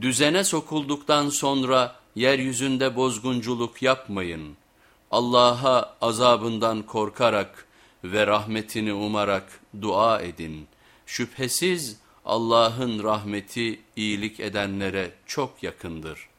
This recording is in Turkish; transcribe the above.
Düzene sokulduktan sonra yeryüzünde bozgunculuk yapmayın. Allah'a azabından korkarak ve rahmetini umarak dua edin. Şüphesiz Allah'ın rahmeti iyilik edenlere çok yakındır.''